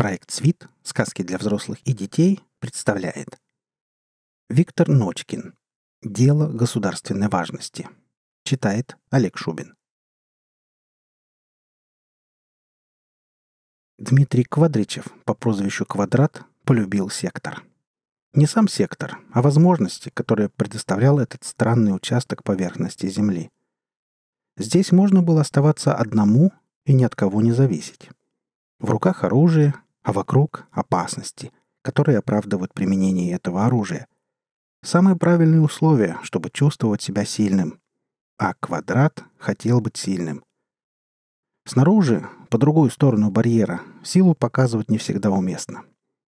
Проект «Свит. Сказки для взрослых и детей» представляет Виктор Ночкин. Дело государственной важности. Читает Олег Шубин. Дмитрий Квадричев по прозвищу Квадрат полюбил сектор. Не сам сектор, а возможности, которые предоставлял этот странный участок поверхности Земли. Здесь можно было оставаться одному и ни от кого не зависеть. В руках оружие, а вокруг опасности, которые оправдывают применение этого оружия. Самые правильные условия, чтобы чувствовать себя сильным. А квадрат хотел быть сильным. Снаружи, по другую сторону барьера, силу показывать не всегда уместно.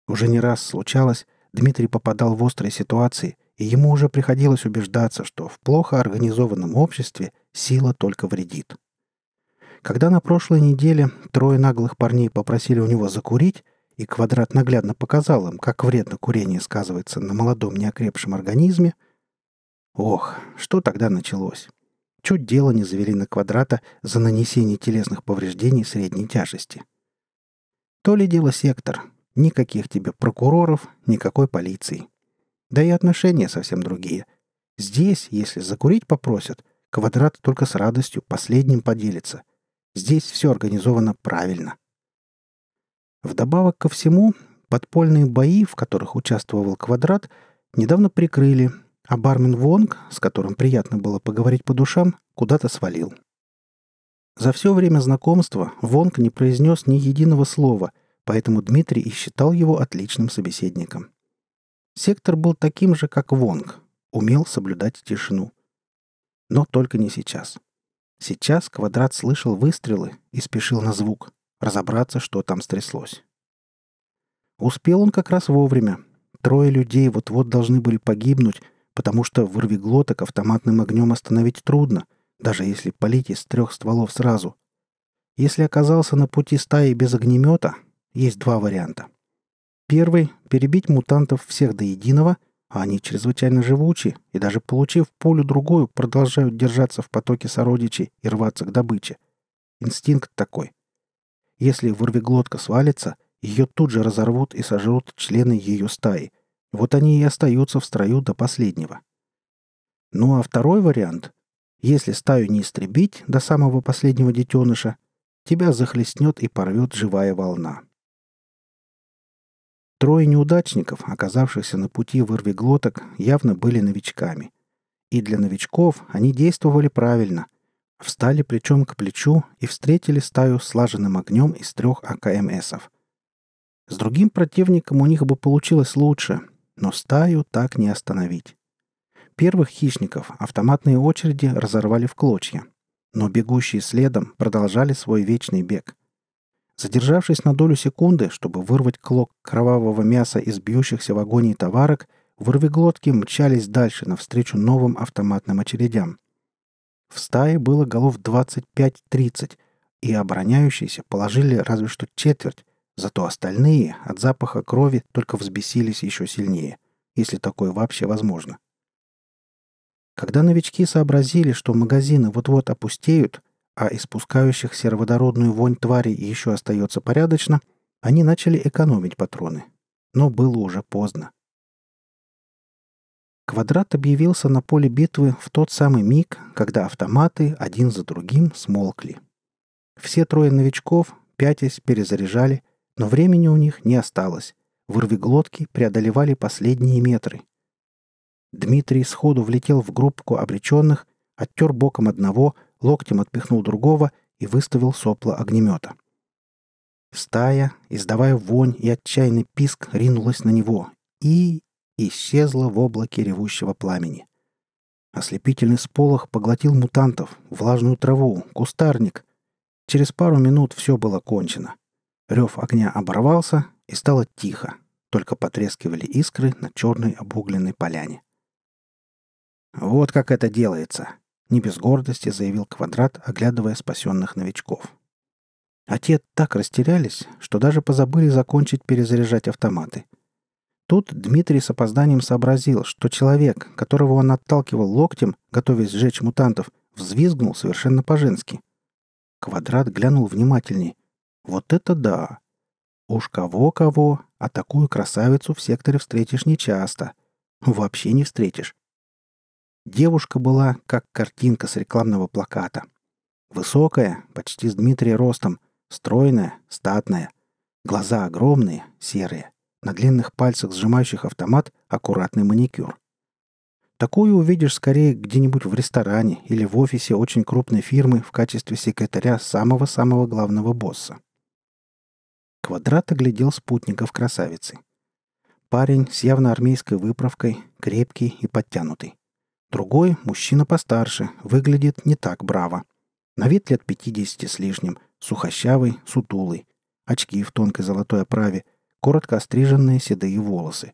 Уже не раз случалось, Дмитрий попадал в острые ситуации, и ему уже приходилось убеждаться, что в плохо организованном обществе сила только вредит. Когда на прошлой неделе трое наглых парней попросили у него закурить, и Квадрат наглядно показал им, как вредно курение сказывается на молодом неокрепшем организме, ох, что тогда началось? Чуть дело не завели на Квадрата за нанесение телесных повреждений средней тяжести. То ли дело сектор. Никаких тебе прокуроров, никакой полиции. Да и отношения совсем другие. Здесь, если закурить попросят, Квадрат только с радостью последним поделится. Здесь все организовано правильно. Вдобавок ко всему, подпольные бои, в которых участвовал Квадрат, недавно прикрыли, а бармен Вонг, с которым приятно было поговорить по душам, куда-то свалил. За все время знакомства Вонг не произнес ни единого слова, поэтому Дмитрий и считал его отличным собеседником. Сектор был таким же, как Вонг, умел соблюдать тишину. Но только не сейчас. Сейчас Квадрат слышал выстрелы и спешил на звук, разобраться, что там стряслось. Успел он как раз вовремя. Трое людей вот-вот должны были погибнуть, потому что вырвиглоток автоматным огнем остановить трудно, даже если полить из трех стволов сразу. Если оказался на пути стаи без огнемета, есть два варианта. Первый — перебить мутантов всех до единого — а они чрезвычайно живучи и даже получив полю другую, продолжают держаться в потоке сородичей и рваться к добыче. Инстинкт такой. Если вырвиглотка свалится, ее тут же разорвут и сожрут члены ее стаи. Вот они и остаются в строю до последнего. Ну а второй вариант — если стаю не истребить до самого последнего детеныша, тебя захлестнет и порвет живая волна. Трое неудачников, оказавшихся на пути вырвиглоток, явно были новичками. И для новичков они действовали правильно. Встали плечом к плечу и встретили стаю слаженным огнем из трех АКМСов. С другим противником у них бы получилось лучше, но стаю так не остановить. Первых хищников автоматные очереди разорвали в клочья, но бегущие следом продолжали свой вечный бег. Задержавшись на долю секунды, чтобы вырвать клок кровавого мяса из бьющихся в агонии товарок, вырвиглотки мчались дальше навстречу новым автоматным очередям. В стае было голов 25-30, и обороняющиеся положили разве что четверть, зато остальные от запаха крови только взбесились еще сильнее, если такое вообще возможно. Когда новички сообразили, что магазины вот-вот опустеют, а испускающих сероводородную вонь тварей еще остается порядочно, они начали экономить патроны. Но было уже поздно. Квадрат объявился на поле битвы в тот самый миг, когда автоматы один за другим смолкли. Все трое новичков, пятясь, перезаряжали, но времени у них не осталось. Вырвиглотки преодолевали последние метры. Дмитрий сходу влетел в группку обреченных, оттер боком одного — локтем отпихнул другого и выставил сопло огнемета. Стая, издавая вонь и отчаянный писк, ринулась на него и исчезла в облаке ревущего пламени. Ослепительный сполох поглотил мутантов, влажную траву, кустарник. Через пару минут все было кончено. Рев огня оборвался, и стало тихо, только потрескивали искры на черной обугленной поляне. «Вот как это делается», не без гордости заявил Квадрат, оглядывая спасенных новичков. А те так растерялись, что даже позабыли закончить перезаряжать автоматы. Тут Дмитрий с опозданием сообразил, что человек, которого он отталкивал локтем, готовясь сжечь мутантов, взвизгнул совершенно по-женски. Квадрат глянул внимательней. «Вот это да!» Уж кого-кого, а такую красавицу в секторе встретишь нечасто. Вообще не встретишь. Девушка была как картинка с рекламного плаката. Высокая, почти с Дмитрия ростом, стройная, статная. Глаза огромные, серые. На длинных пальцах, сжимающих автомат, аккуратный маникюр. Такую увидишь скорее где-нибудь в ресторане или в офисе очень крупной фирмы в качестве секретаря самого-самого главного босса. Квадрат оглядел спутников красавицы. Парень с явно армейской выправкой, крепкий и подтянутый. Другой, мужчина постарше, выглядит не так браво. На вид лет 50 с лишним, сухощавый, сутулый. Очки в тонкой золотой оправе, коротко остриженные седые волосы.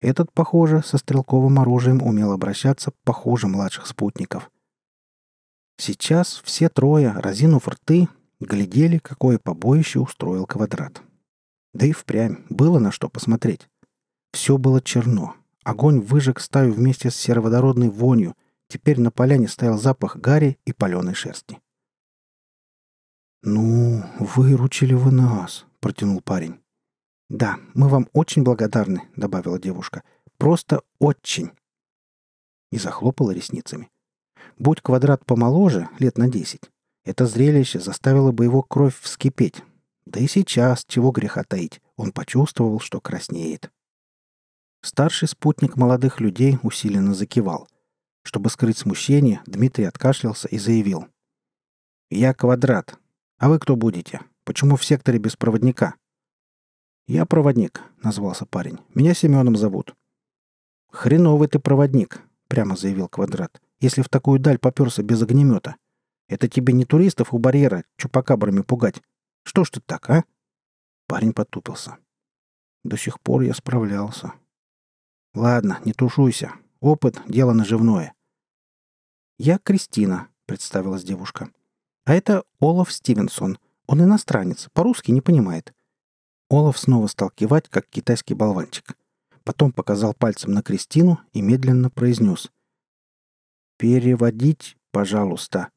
Этот, похоже, со стрелковым оружием умел обращаться похуже младших спутников. Сейчас все трое, разинув рты, Глядели, какое побоище устроил квадрат. Да и впрямь было на что посмотреть. Все было черно. Огонь выжег стаю вместе с сероводородной вонью. Теперь на поляне стоял запах гари и паленой шерсти. «Ну, выручили вы нас», — протянул парень. «Да, мы вам очень благодарны», — добавила девушка. «Просто очень». И захлопала ресницами. Будь квадрат помоложе, лет на десять, это зрелище заставило бы его кровь вскипеть. Да и сейчас, чего греха таить, он почувствовал, что краснеет. Старший спутник молодых людей усиленно закивал. Чтобы скрыть смущение, Дмитрий откашлялся и заявил. «Я квадрат. А вы кто будете? Почему в секторе без проводника?» «Я проводник», — назвался парень. «Меня Семеном зовут». «Хреновый ты проводник», — прямо заявил Квадрат, «если в такую даль поперся без огнемета. Это тебе не туристов у барьера чупакабрами пугать. Что ж ты так, а?» Парень потупился. До сих пор я справлялся. «Ладно, не тушуйся. Опыт — дело наживное». «Я Кристина», — представилась девушка. «А это Олаф Стивенсон. Он иностранец, по-русски не понимает». Олаф снова стал кивать, как китайский болванчик. Потом показал пальцем на Кристину и медленно произнес. «Переводить, пожалуйста».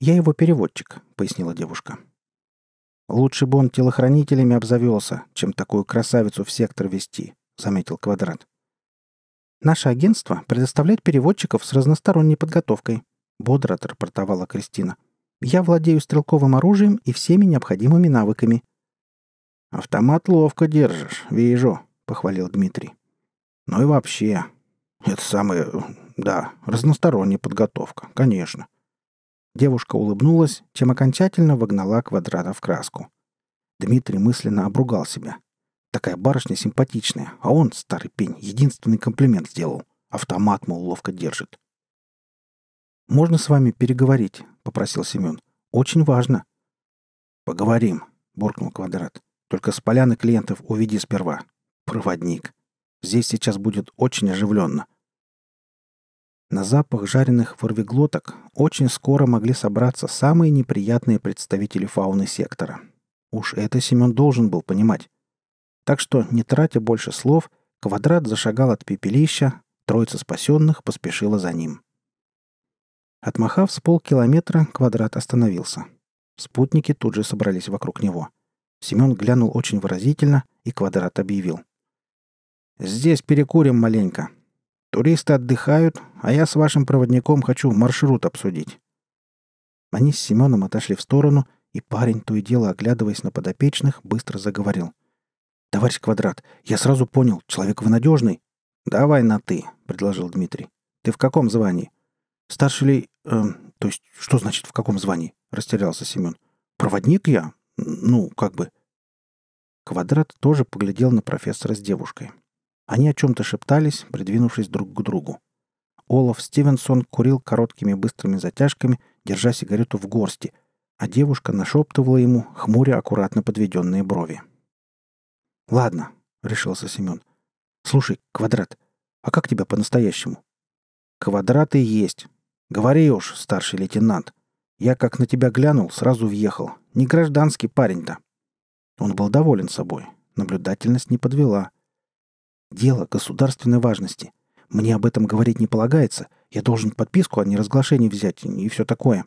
«Я его переводчик», — пояснила девушка. «Лучше бы он телохранителями обзавелся, чем такую красавицу в сектор вести», — заметил Квадрат. «Наше агентство предоставляет переводчиков с разносторонней подготовкой», — бодро отрапортовала Кристина. «Я владею стрелковым оружием и всеми необходимыми навыками». «Автомат ловко держишь, вижу», — похвалил Дмитрий. «Ну и вообще, это самое... Да, разносторонняя подготовка, конечно. Девушка улыбнулась, чем окончательно вогнала квадрата в краску. Дмитрий мысленно обругал себя. Такая барышня симпатичная, а он, старый пень, единственный комплимент сделал. Автомат, мол, ловко держит. «Можно с вами переговорить?» — попросил Семен. «Очень важно». «Поговорим», — буркнул Квадрат. «Только с поляны клиентов уведи сперва. Проводник. Здесь сейчас будет очень оживленно. На запах жареных ворвиглоток очень скоро могли собраться самые неприятные представители фауны сектора. Уж это Семен должен был понимать. Так что, не тратя больше слов, квадрат зашагал от пепелища, троица спасенных поспешила за ним. Отмахав с полкилометра, квадрат остановился. Спутники тут же собрались вокруг него. Семен глянул очень выразительно, и квадрат объявил. «Здесь перекурим маленько. Туристы отдыхают, а я с вашим проводником хочу маршрут обсудить». Они с Семеном отошли в сторону, и парень, то и дело оглядываясь на подопечных, быстро заговорил. «Товарищ Квадрат, я сразу понял, человек вы надежный». «Давай на «ты», — предложил Дмитрий. «Ты в каком звании?» «Старший ли... Э, то есть, что значит в каком звании?» — растерялся Семен. «Проводник я? Ну, как бы...» Квадрат тоже поглядел на профессора с девушкой. Они о чем-то шептались, придвинувшись друг к другу. Олаф Стивенсон курил короткими быстрыми затяжками, держа сигарету в горсти, а девушка нашептывала ему, хмуря аккуратно подведенные брови. «Ладно», — решился Семен. «Слушай, Квадрат, а как тебя по-настоящему?» «Квадрат и есть. Говори уж, старший лейтенант. Я как на тебя глянул, сразу въехал. Не гражданский парень-то». Он был доволен собой. Наблюдательность не подвела — Дело государственной важности. Мне об этом говорить не полагается. Я должен подписку о неразглашении взять и все такое.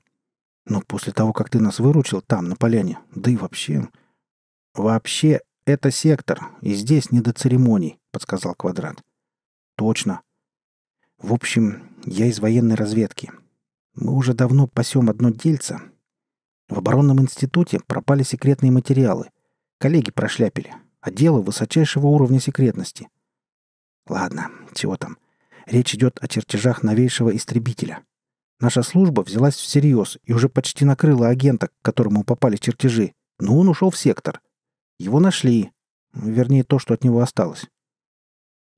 Но после того, как ты нас выручил там, на поляне, да и вообще... «Вообще, это сектор, и здесь не до церемоний», — подсказал Квадрат. «Точно. В общем, я из военной разведки. Мы уже давно пасем одно дельце. В оборонном институте пропали секретные материалы. Коллеги прошляпили. А дело высочайшего уровня секретности. Ладно, чего там. Речь идет о чертежах новейшего истребителя. Наша служба взялась всерьез и уже почти накрыла агента, к которому попали чертежи, но он ушел в сектор. Его нашли. Вернее, то, что от него осталось.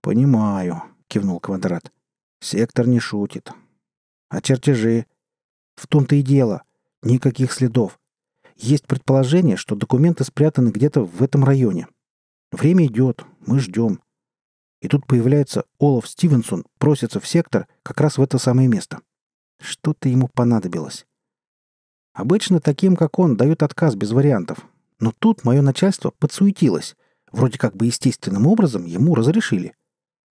«Понимаю», — кивнул Квадрат. «Сектор не шутит. А чертежи? В том-то и дело. Никаких следов. Есть предположение, что документы спрятаны где-то в этом районе. Время идет, мы ждем. И тут появляется Олаф Стивенсон, просится в сектор как раз в это самое место. Что-то ему понадобилось. Обычно таким, как он, дают отказ без вариантов. Но тут мое начальство подсуетилось. Вроде как бы естественным образом ему разрешили.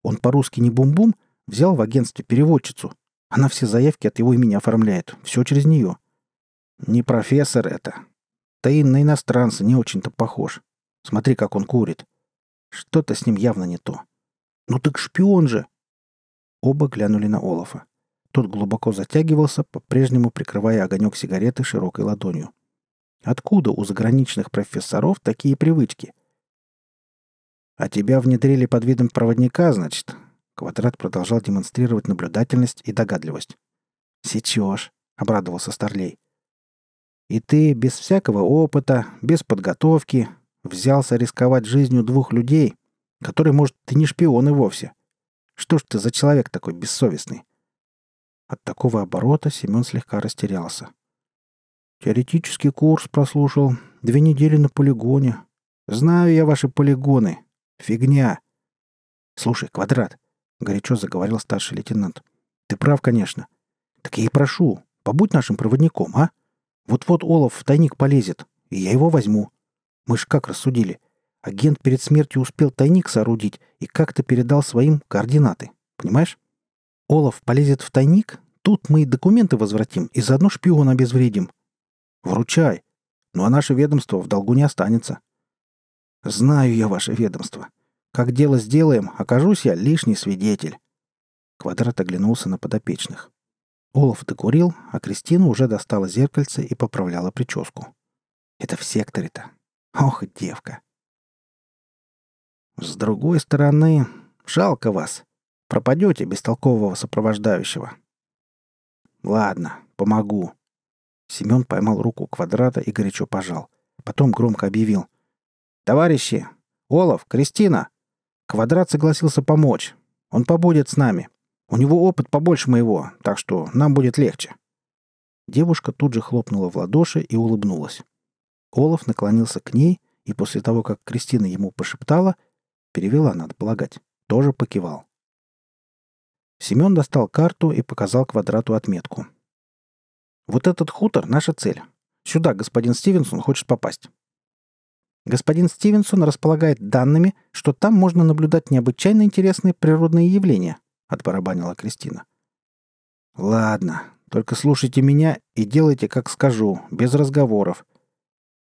Он по-русски не бум-бум, взял в агентстве переводчицу. Она все заявки от его имени оформляет. Все через нее. Не профессор это. Да и на иностранца не очень-то похож. Смотри, как он курит. Что-то с ним явно не то. Ну так шпион же. Оба глянули на Олафа. Тот глубоко затягивался, по-прежнему прикрывая огонек сигареты широкой ладонью. Откуда у заграничных профессоров такие привычки? А тебя внедрили под видом проводника, значит? Квадрат продолжал демонстрировать наблюдательность и догадливость. «Сечешь», — обрадовался Старлей. «И ты без всякого опыта, без подготовки, взялся рисковать жизнью двух людей, которые, может, ты не шпионы вовсе. Что ж ты за человек такой бессовестный?» От такого оборота Семен слегка растерялся. «Теоретический курс прослушал. Две недели на полигоне. Знаю я ваши полигоны. Фигня. Слушай, Квадрат, — горячо заговорил старший лейтенант. Ты прав, конечно. Так я и прошу, побудь нашим проводником, а? Вот-вот Олаф в тайник полезет, и я его возьму. Мы ж как рассудили. Агент перед смертью успел тайник соорудить и как-то передал своим координаты. Понимаешь? Олаф полезет в тайник, тут мы и документы возвратим, и заодно шпиона обезвредим. Вручай. Ну а наше ведомство в долгу не останется. Знаю я ваше ведомство. Как дело сделаем, окажусь я лишний свидетель. Квадрат оглянулся на подопечных. Олаф докурил, а Кристина уже достала зеркальце и поправляла прическу. Это в секторе-то. Ох, девка. С другой стороны, жалко вас. Пропадете без толкового сопровождающего. Ладно, помогу. Семен поймал руку квадрата и горячо пожал. Потом громко объявил. «Товарищи! Олаф, Кристина! Квадрат согласился помочь. Он побудет с нами. У него опыт побольше моего, так что нам будет легче». Девушка тут же хлопнула в ладоши и улыбнулась. Олаф наклонился к ней и после того, как Кристина ему пошептала, перевела, надо полагать, тоже покивал. Семен достал карту и показал квадрату отметку. «Вот этот хутор — наша цель. Сюда господин Стивенсон хочет попасть. Господин Стивенсон располагает данными, что там можно наблюдать необычайно интересные природные явления», — отбарабанила Кристина. «Ладно, только слушайте меня и делайте, как скажу, без разговоров.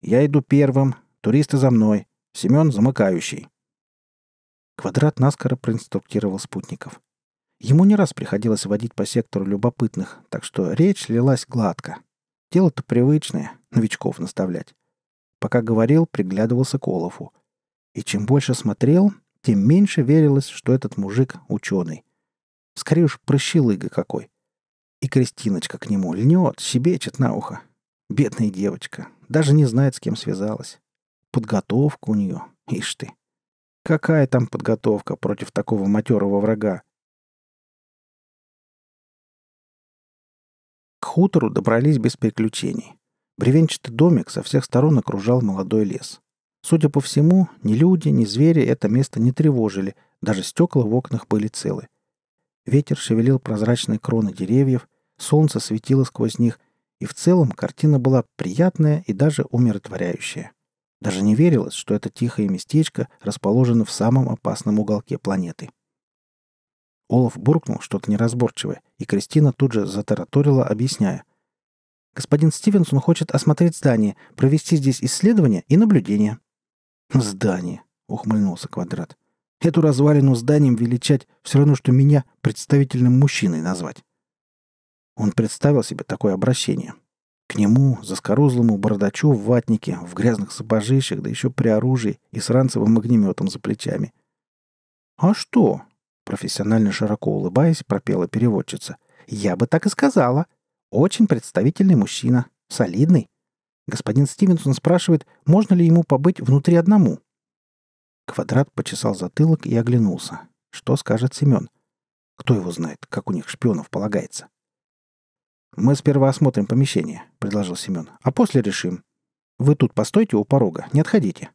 Я иду первым, туристы за мной, Семен замыкающий». Квадрат наскоро проинструктировал спутников. Ему не раз приходилось водить по сектору любопытных, так что речь лилась гладко. Дело-то привычное, новичков наставлять. Пока говорил, приглядывался к Олафу. И чем больше смотрел, тем меньше верилось, что этот мужик ученый. Скорее уж прощелыга какой. И Кристиночка к нему льнет, щебечет на ухо. Бедная девочка. Даже не знает, с кем связалась. Подготовка у нее. Ишь ты. Какая там подготовка против такого матерого врага? К хутору добрались без приключений. Бревенчатый домик со всех сторон окружал молодой лес. Судя по всему, ни люди, ни звери это место не тревожили, даже стекла в окнах были целы. Ветер шевелил прозрачные кроны деревьев, солнце светило сквозь них, и в целом картина была приятная и даже умиротворяющая. Даже не верилось, что это тихое местечко расположено в самом опасном уголке планеты. Олаф буркнул что-то неразборчивое, и Кристина тут же затараторила, объясняя. «Господин Стивенсон хочет осмотреть здание, провести здесь исследования и наблюдения». «Здание», — ухмыльнулся Квадрат. «Эту развалину зданием величать все равно, что меня представительным мужчиной назвать». Он представил себе такое обращение. К нему, заскорузлому бородачу в ватнике, в грязных сапожищах, да еще при оружии и с ранцевым огнеметом за плечами. «А что?» — профессионально широко улыбаясь, пропела переводчица. «Я бы так и сказала. Очень представительный мужчина. Солидный. Господин Стивенсон спрашивает, можно ли ему побыть внутри одному. Квадрат почесал затылок и оглянулся. Что скажет Семен? Кто его знает, как у них шпионов полагается? «Мы сперва осмотрим помещение», — предложил Семен, — «а после решим. Вы тут постойте у порога, не отходите».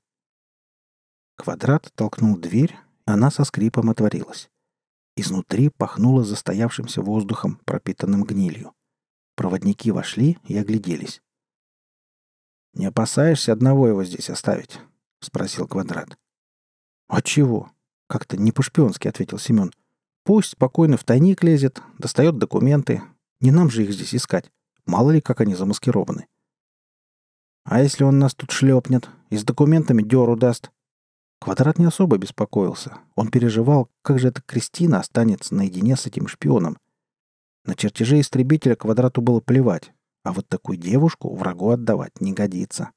Квадрат толкнул дверь, она со скрипом отворилась. Изнутри пахнуло застоявшимся воздухом, пропитанным гнилью. Проводники вошли и огляделись. «Не опасаешься одного его здесь оставить?» — спросил Квадрат. «А чего?» — как-то не по-шпионски ответил Семен. «Пусть спокойно в тайник лезет, достает документы. Не нам же их здесь искать. Мало ли, как они замаскированы». «А если он нас тут шлепнет и с документами дёру даст?» Квадрат не особо беспокоился. Он переживал, как же эта Кристина останется наедине с этим шпионом. На чертежи истребителя Квадрату было плевать. А вот такую девушку врагу отдавать не годится.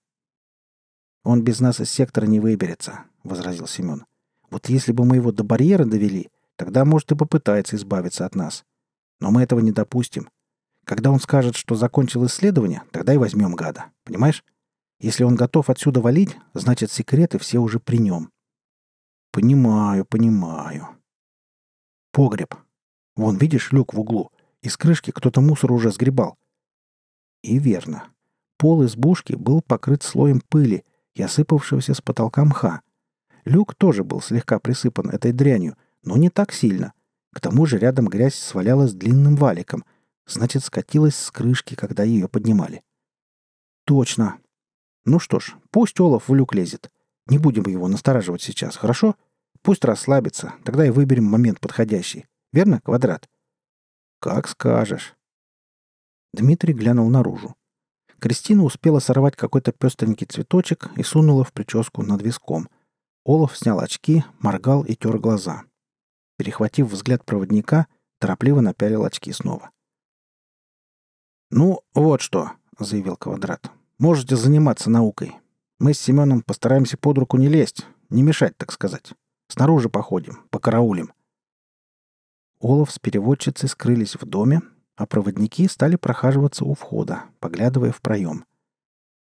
«Он без нас из сектора не выберется», — возразил Семен. «Вот если бы мы его до барьера довели, тогда, может, и попытается избавиться от нас. Но мы этого не допустим. Когда он скажет, что закончил исследование, тогда и возьмем гада. Понимаешь? Если он готов отсюда валить, значит, секреты все уже при нем». «Понимаю, понимаю». «Погреб. Вон, видишь, люк в углу. Из крышки кто-то мусор уже сгребал. И верно. Пол избушки был покрыт слоем пыли и осыпавшегося с потолка мха. Люк тоже был слегка присыпан этой дрянью, но не так сильно. К тому же рядом грязь свалялась длинным валиком, значит, скатилась с крышки, когда ее поднимали. Точно. Ну что ж, пусть Олаф в люк лезет. Не будем его настораживать сейчас, хорошо? Пусть расслабится, тогда и выберем момент подходящий. Верно, Квадрат? Как скажешь. Дмитрий глянул наружу. Кристина успела сорвать какой-то пестренький цветочек и сунула в прическу над виском. Олаф снял очки, моргал и тер глаза. Перехватив взгляд проводника, торопливо напялил очки снова. «Ну, вот что», — заявил Квадрат. «Можете заниматься наукой. Мы с Семеном постараемся под руку не лезть, не мешать, так сказать. Снаружи походим, покараулим». Олаф с переводчицей скрылись в доме, а проводники стали прохаживаться у входа, поглядывая в проем.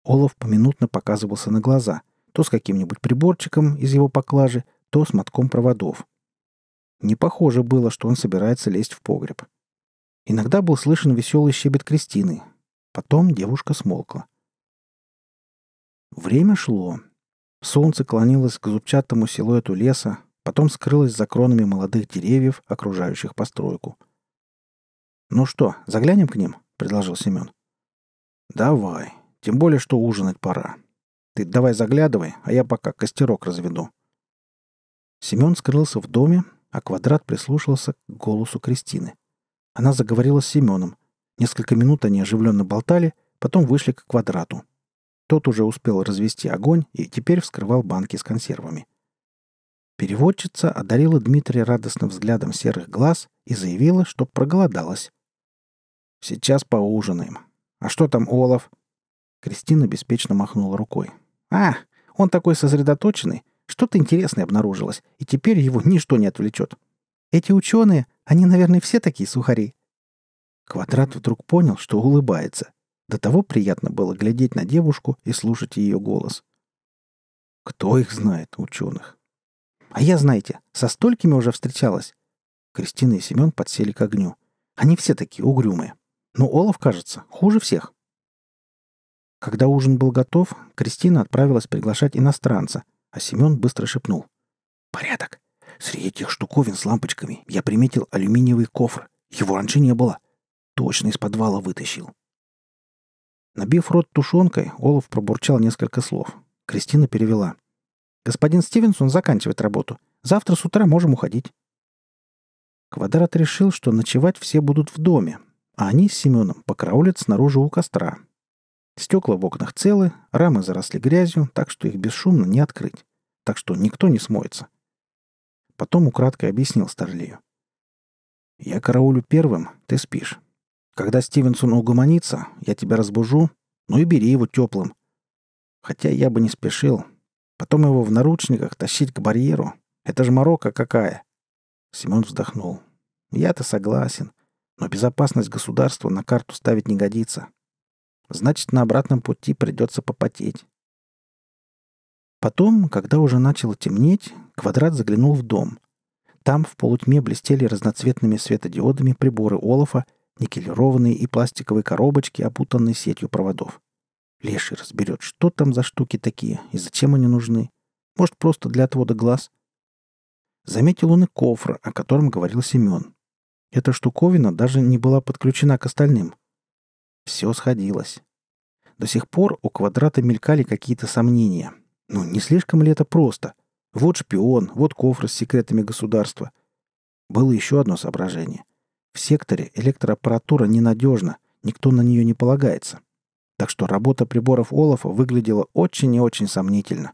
Олаф поминутно показывался на глаза, то с каким-нибудь приборчиком из его поклажи, то с мотком проводов. Не похоже было, что он собирается лезть в погреб. Иногда был слышен веселый щебет Кристины. Потом девушка смолкла. Время шло. Солнце клонилось к зубчатому силуэту леса, потом скрылось за кронами молодых деревьев, окружающих постройку — «Ну что, заглянем к ним?» — предложил Семен. «Давай. Тем более, что ужинать пора. Ты давай заглядывай, а я пока костерок разведу». Семен скрылся в доме, а Квадрат прислушался к голосу Кристины. Она заговорила с Семеном. Несколько минут они оживленно болтали, потом вышли к Квадрату. Тот уже успел развести огонь и теперь вскрывал банки с консервами. Переводчица одарила Дмитрия радостным взглядом серых глаз и заявила, что проголодалась. Сейчас поужинаем. А что там Олаф?» Кристина беспечно махнула рукой. «А, он такой сосредоточенный. Что-то интересное обнаружилось, и теперь его ничто не отвлечет. Эти ученые, они, наверное, все такие сухари». Квадрат вдруг понял, что улыбается. До того приятно было глядеть на девушку и слушать ее голос. Кто их знает, ученых? А я, знаете, со столькими уже встречалась. Кристина и Семен подсели к огню. Они все такие угрюмые. Но Олаф, кажется, хуже всех. Когда ужин был готов, Кристина отправилась приглашать иностранца, а Семен быстро шепнул. «Порядок. Среди этих штуковин с лампочками я приметил алюминиевый кофр. Его раньше не было. Точно из подвала вытащил». Набив рот тушенкой, Олаф пробурчал несколько слов. Кристина перевела. «Господин Стивенсон заканчивает работу. Завтра с утра можем уходить». Квадрат решил, что ночевать все будут в доме, а они с Семеном покраулят снаружи у костра. Стекла в окнах целы, рамы заросли грязью, так что их бесшумно не открыть. так что никто не смоется. Потом украдкой объяснил Старлею. «Я караулю первым, ты спишь. Когда Стивенсон угомонится, я тебя разбужу, ну и бери его теплым. Хотя я бы не спешил. Потом его в наручниках тащить к барьеру. Это же морока какая!» Семен вздохнул. «Я-то согласен, но безопасность государства на карту ставить не годится. Значит, на обратном пути придется попотеть. Потом, когда уже начало темнеть, Квадрат заглянул в дом. Там в полутьме блестели разноцветными светодиодами приборы Олафа, никелированные и пластиковые коробочки, опутанные сетью проводов. Леший разберет, что там за штуки такие и зачем они нужны. Может, просто для отвода глаз. Заметил он и кофр, о котором говорил Семен. Эта штуковина даже не была подключена к остальным. Все сходилось. До сих пор у квадрата мелькали какие-то сомнения, ну, не слишком ли это просто? Вот шпион, вот кофр с секретами государства. Было еще одно соображение. В секторе электроаппаратура ненадежна, никто на нее не полагается. Так что работа приборов Олафа выглядела очень и очень сомнительно.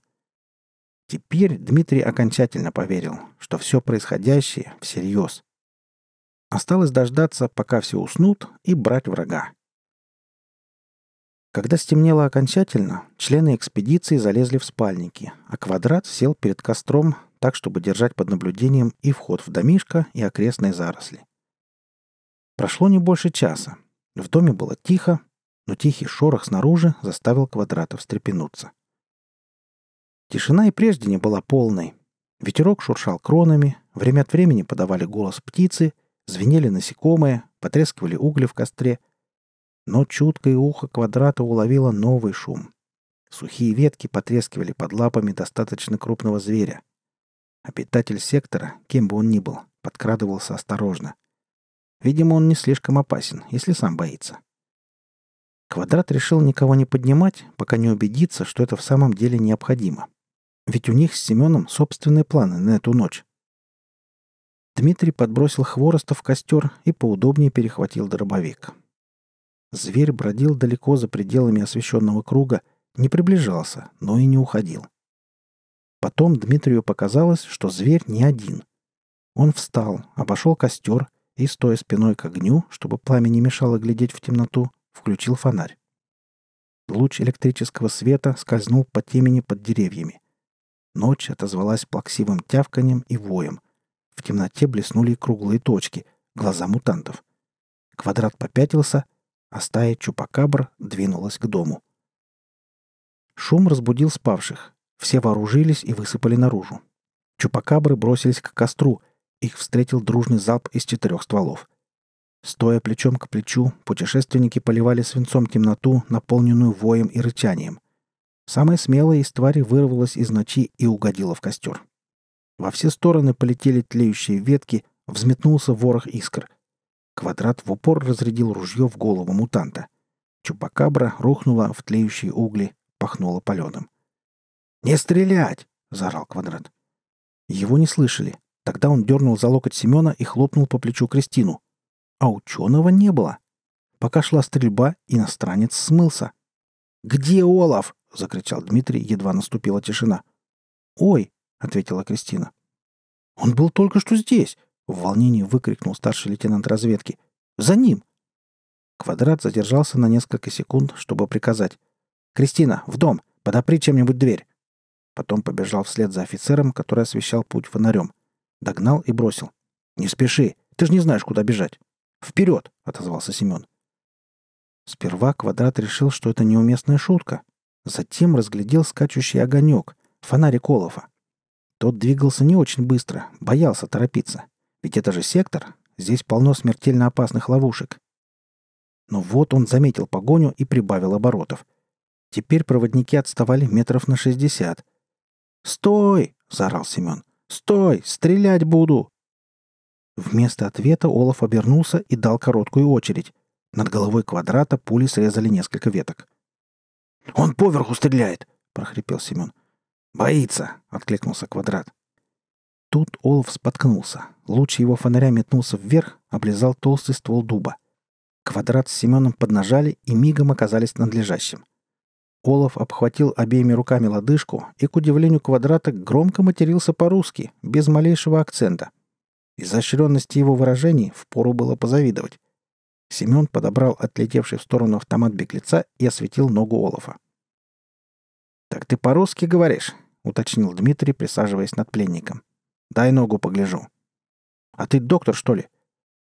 Теперь Дмитрий окончательно поверил, что все происходящее всерьез. Осталось дождаться, пока все уснут, и брать врага. Когда стемнело окончательно, члены экспедиции залезли в спальники, а квадрат сел перед костром так, чтобы держать под наблюдением и вход в домишко, и окрестные заросли. Прошло не больше часа. В доме было тихо, но тихий шорох снаружи заставил квадрата встрепенуться. Тишина и прежде не была полной. Ветерок шуршал кронами, время от времени подавали голос птицы, звенели насекомые, потрескивали угли в костре — но чуткое ухо квадрата уловило новый шум. Сухие ветки потрескивали под лапами достаточно крупного зверя. Обитатель сектора, кем бы он ни был, подкрадывался осторожно. Видимо, он не слишком опасен, если сам боится. Квадрат решил никого не поднимать, пока не убедится, что это в самом деле необходимо. Ведь у них с Семеном собственные планы на эту ночь. Дмитрий подбросил хвороста в костер и поудобнее перехватил дробовик. Зверь бродил далеко за пределами освещенного круга, не приближался, но и не уходил. Потом Дмитрию показалось, что зверь не один. Он встал, обошел костер и, стоя спиной к огню, чтобы пламя не мешало глядеть в темноту, включил фонарь. Луч электрического света скользнул по темени под деревьями. Ночь отозвалась плаксивым тявканьем и воем. В темноте блеснули круглые точки, глаза мутантов. Квадрат попятился, а стая чупакабр двинулась к дому. Шум разбудил спавших. Все вооружились и высыпали наружу. Чупакабры бросились к костру. Их встретил дружный залп из четырех стволов. Стоя плечом к плечу, путешественники поливали свинцом темноту, наполненную воем и рычанием. Самая смелая из тварей вырвалась из ночи и угодила в костер. Во все стороны полетели тлеющие ветки, взметнулся ворох искр. Квадрат в упор разрядил ружье в голову мутанта. Чупакабра рухнула в тлеющие угли, пахнула паленым. «Не стрелять!» — заорал Квадрат. Его не слышали. Тогда он дернул за локоть Семена и хлопнул по плечу Кристину. А ученого не было. Пока шла стрельба, иностранец смылся. «Где Олаф?» — закричал Дмитрий, едва наступила тишина. «Ой!» — ответила Кристина. «Он был только что здесь. В волнении выкрикнул старший лейтенант разведки. «За ним!» Квадрат задержался на несколько секунд, чтобы приказать. «Кристина, в дом! Подопри чем-нибудь дверь!» Потом побежал вслед за офицером, который освещал путь фонарем. Догнал и бросил. «Не спеши! Ты же не знаешь, куда бежать!» «Вперед!» — отозвался Семен. Сперва Квадрат решил, что это неуместная шутка. Затем разглядел скачущий огонек, фонарик Олафа. Тот двигался не очень быстро, боялся торопиться. Ведь это же сектор. Здесь полно смертельно опасных ловушек. Но вот он заметил погоню и прибавил оборотов. Теперь проводники отставали метров на шестьдесят. «Стой!» — заорал Семен. «Стой! Стрелять буду!» Вместо ответа Олаф обернулся и дал короткую очередь. Над головой квадрата пули срезали несколько веток. «Он поверху стреляет!» — прохрипел Семен. «Боится!» — откликнулся квадрат. Тут Олаф споткнулся. Луч его фонаря метнулся вверх, облизал толстый ствол дуба. Квадрат с Семеном поднажали и мигом оказались над лежащим. Олаф обхватил обеими руками лодыжку и, к удивлению квадрата, громко матерился по-русски, без малейшего акцента. Изощренности его выражений впору было позавидовать. Семен подобрал отлетевший в сторону автомат беглеца и осветил ногу Олафа. «Так ты по-русски говоришь?» — уточнил Дмитрий, присаживаясь над пленником. «Дай ногу погляжу». «А ты доктор, что ли?»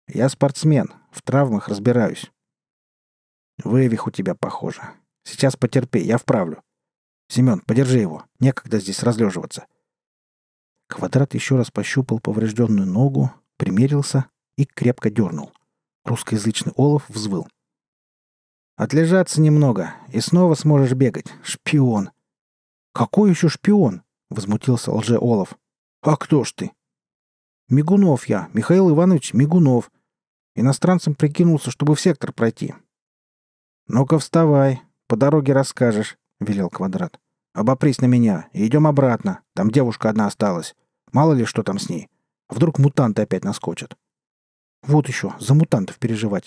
«Я спортсмен, в травмах разбираюсь». «Вывих у тебя, похоже. Сейчас потерпи, я вправлю. Семен, подержи его, некогда здесь разлеживаться». Квадрат еще раз пощупал поврежденную ногу, примерился и крепко дернул. Русскоязычный Олаф взвыл. «Отлежаться немного, и снова сможешь бегать. Шпион!» «Какой еще шпион?» — возмутился лже-Олаф. «А кто ж ты?» «Мигунов я, Михаил Иванович Мигунов. Иностранцем прикинулся, чтобы в сектор пройти». «Ну-ка вставай, по дороге расскажешь», — велел Квадрат. «Обопрись на меня и идем обратно. Там девушка одна осталась. Мало ли, что там с ней. Вдруг мутанты опять наскочат». «Вот еще, за мутантов переживать».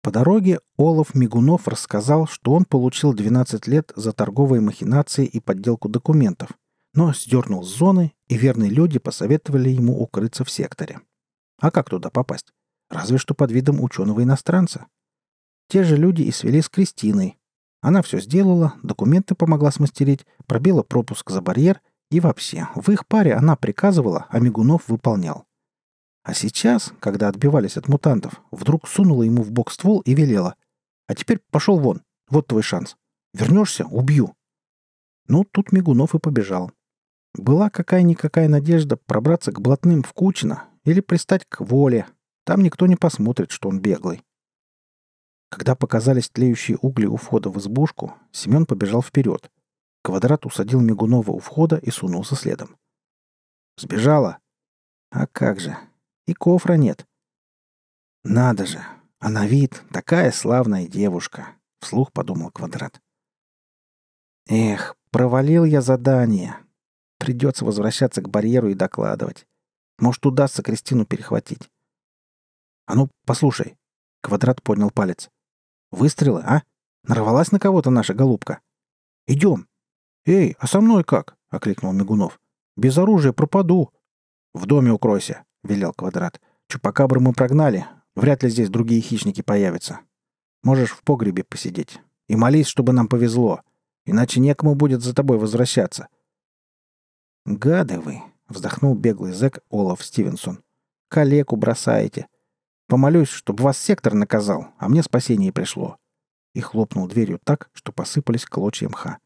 По дороге Олаф Мигунов рассказал, что он получил 12 лет за торговые махинации и подделку документов, но сдернул с зоны, и верные люди посоветовали ему укрыться в секторе. А как туда попасть? Разве что под видом ученого-иностранца. Те же люди и свели с Кристиной. Она все сделала, документы помогла смастерить, пробила пропуск за барьер, и вообще, в их паре она приказывала, а Мигунов выполнял. А сейчас, когда отбивались от мутантов, вдруг сунула ему в бок ствол и велела. «А теперь пошел вон. Вот твой шанс. Вернешься — убью». Ну, тут Мигунов и побежал. Была какая-никакая надежда пробраться к блатным в Кучино или пристать к воле. Там никто не посмотрит, что он беглый. Когда показались тлеющие угли у входа в избушку, Семен побежал вперед. Квадрат усадил Мигунова у входа и сунулся следом. «Сбежала?» «А как же, и кофра нет. Надо же, а на вид такая славная девушка, вслух подумал Квадрат. Эх, провалил я задание. Придется возвращаться к барьеру и докладывать. Может, удастся Кристину перехватить. А ну, послушай. Квадрат поднял палец. Выстрелы, а? Нарвалась на кого-то наша голубка? Идем. Эй, а со мной как? окликнул Мигунов. Без оружия пропаду. В доме укройся. — велел Квадрат. «Чупакабру мы прогнали. Вряд ли здесь другие хищники появятся. Можешь в погребе посидеть. И молись, чтобы нам повезло. Иначе некому будет за тобой возвращаться». «Гады вы!» — вздохнул беглый зэк Олаф Стивенсон. «Калеку бросаете. Помолюсь, чтобы вас сектор наказал, а мне спасение пришло». И хлопнул дверью так, что посыпались клочья мха.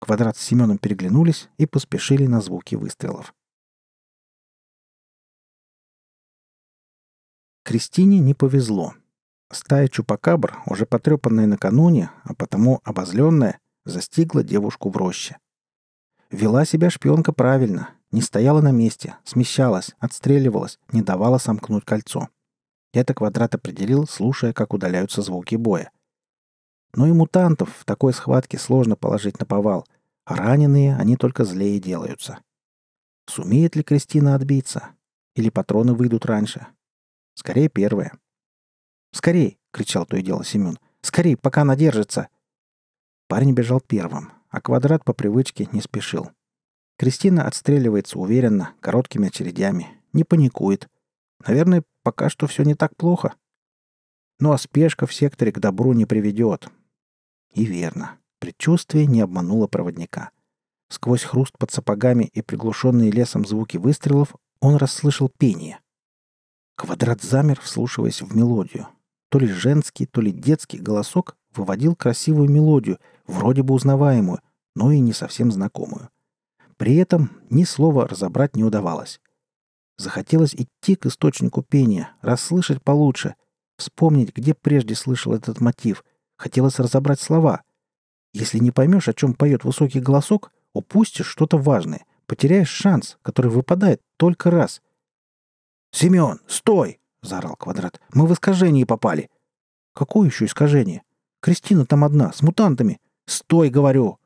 Квадрат с Семеном переглянулись и поспешили на звуки выстрелов. Кристине не повезло. Стая чупакабр, уже потрепанная накануне, а потому обозленная, застигла девушку в роще. Вела себя шпионка правильно, не стояла на месте, смещалась, отстреливалась, не давала сомкнуть кольцо. Это квадрат определил, слушая, как удаляются звуки боя. Но и мутантов в такой схватке сложно положить на повал, а раненые они только злее делаются. Сумеет ли Кристина отбиться? Или патроны выйдут раньше? Скорее первое. «Скорей!» — кричал то и дело Семен. «Скорей, пока она держится!» Парень бежал первым, а квадрат по привычке не спешил. Кристина отстреливается уверенно, короткими очередями, не паникует. Наверное, пока что все не так плохо. Ну а спешка в секторе к добру не приведет. И верно. Предчувствие не обмануло проводника. Сквозь хруст под сапогами и приглушенные лесом звуки выстрелов он расслышал пение. Квадрат замер, вслушиваясь в мелодию. То ли женский, то ли детский голосок выводил красивую мелодию, вроде бы узнаваемую, но и не совсем знакомую. При этом ни слова разобрать не удавалось. Захотелось идти к источнику пения, расслышать получше, вспомнить, где прежде слышал этот мотив. Хотелось разобрать слова. Если не поймешь, о чем поет высокий голосок, упустишь что-то важное, потеряешь шанс, который выпадает только раз — «Семен, стой!» — заорал Квадрат. «Мы в искажение попали!» «Какое еще искажение? Кристина там одна, с мутантами! Стой, говорю!»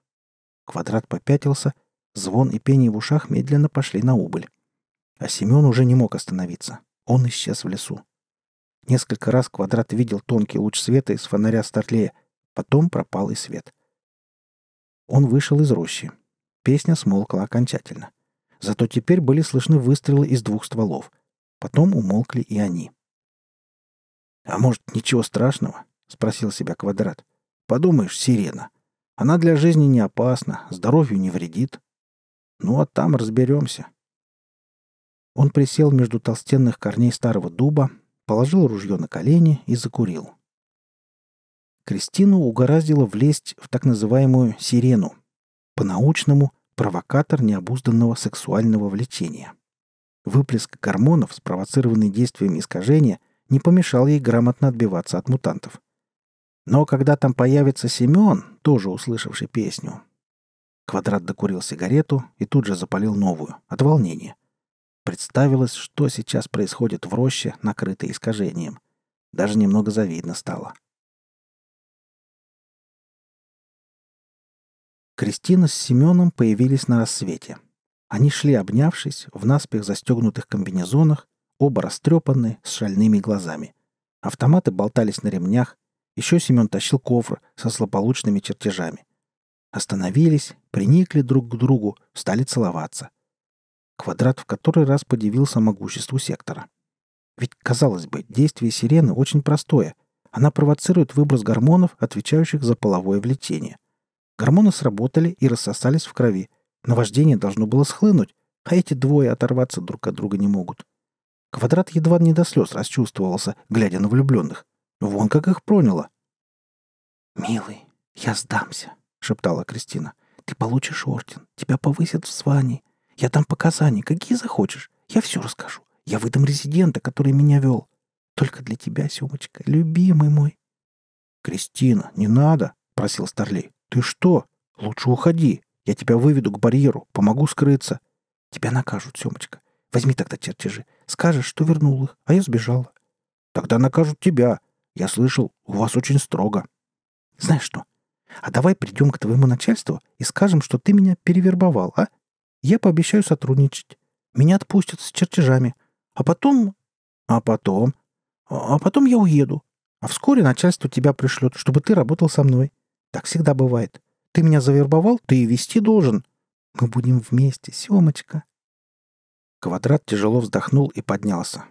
Квадрат попятился, звон и пение в ушах медленно пошли на убыль. А Семен уже не мог остановиться. Он исчез в лесу. Несколько раз Квадрат видел тонкий луч света из фонаря Старлея, потом пропал и свет. Он вышел из рощи. Песня смолкла окончательно. Зато теперь были слышны выстрелы из двух стволов. Потом умолкли и они. «А может, ничего страшного?» — спросил себя Квадрат. «Подумаешь, сирена. Она для жизни не опасна, здоровью не вредит. Ну, а там разберемся». Он присел между толстенных корней старого дуба, положил ружье на колени и закурил. Кристину угораздило влезть в так называемую «сирену». По-научному – провокатор необузданного сексуального влечения. Выплеск гормонов, спровоцированный действием искажения, не помешал ей грамотно отбиваться от мутантов. Но когда там появится Семен, тоже услышавший песню, Квадрат докурил сигарету и тут же запалил новую, от волнения – Представилось, что сейчас происходит в роще, накрытой искажением. Даже немного завидно стало. Кристина с Семеном появились на рассвете. Они шли, обнявшись, в наспех застегнутых комбинезонах, оба растрепанные, с шальными глазами. Автоматы болтались на ремнях, еще Семен тащил кофр со злополучными чертежами. Остановились, приникли друг к другу, стали целоваться. Квадрат в который раз подивился могуществу сектора. Ведь, казалось бы, действие сирены очень простое. Она провоцирует выброс гормонов, отвечающих за половое влечение. Гормоны сработали и рассосались в крови. Наваждение должно было схлынуть, а эти двое оторваться друг от друга не могут. Квадрат едва не до слез расчувствовался, глядя на влюбленных. Вон как их проняло. «Милый, я сдамся», — шептала Кристина. «Ты получишь орден, тебя повысят в звании, я дам показания, какие захочешь. Я все расскажу. Я выдам резидента, который меня вел. Только для тебя, Семочка, любимый мой». «Кристина, не надо!» — просил Старлей. «Ты что? Лучше уходи. Я тебя выведу к барьеру, помогу скрыться. Тебя накажут, Семочка. Возьми тогда чертежи. Скажешь, что вернул их, а я сбежала. Тогда накажут тебя. Я слышал, у вас очень строго. Знаешь что? А давай придем к твоему начальству и скажем, что ты меня перевербовал, а? Я пообещаю сотрудничать. Меня отпустят с чертежами. А потом... А потом... А потом я уеду. А вскоре начальство тебя пришлет, чтобы ты работал со мной. Так всегда бывает. Ты меня завербовал, ты и вести должен. Мы будем вместе, Семочка. Квадрат тяжело вздохнул и поднялся.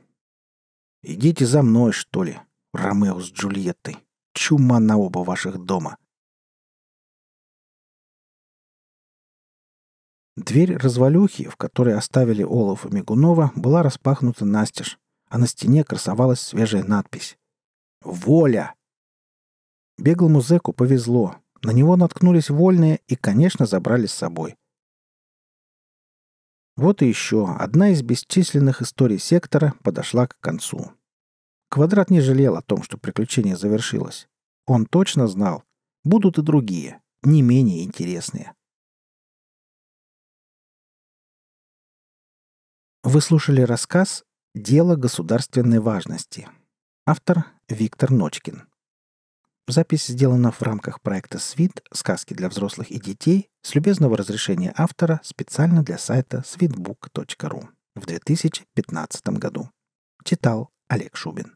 «Идите за мной, что ли, Ромео с Джульеттой. Чума на оба ваших дома. Дверь развалюхи, в которой оставили Олафа Мигунова, была распахнута настежь, а на стене красовалась свежая надпись «Воля!». Беглому зэку повезло. На него наткнулись вольные и, конечно, забрали с собой. Вот и еще одна из бесчисленных историй сектора подошла к концу. Квадрат не жалел о том, что приключение завершилось. Он точно знал, будут и другие, не менее интересные. Вы слушали рассказ «Дело государственной важности». Автор Виктор Ночкин. Запись сделана в рамках проекта «Свит. Сказки для взрослых и детей» с любезного разрешения автора специально для сайта sweetbook.ru в 2015 году. Читал Олег Шубин.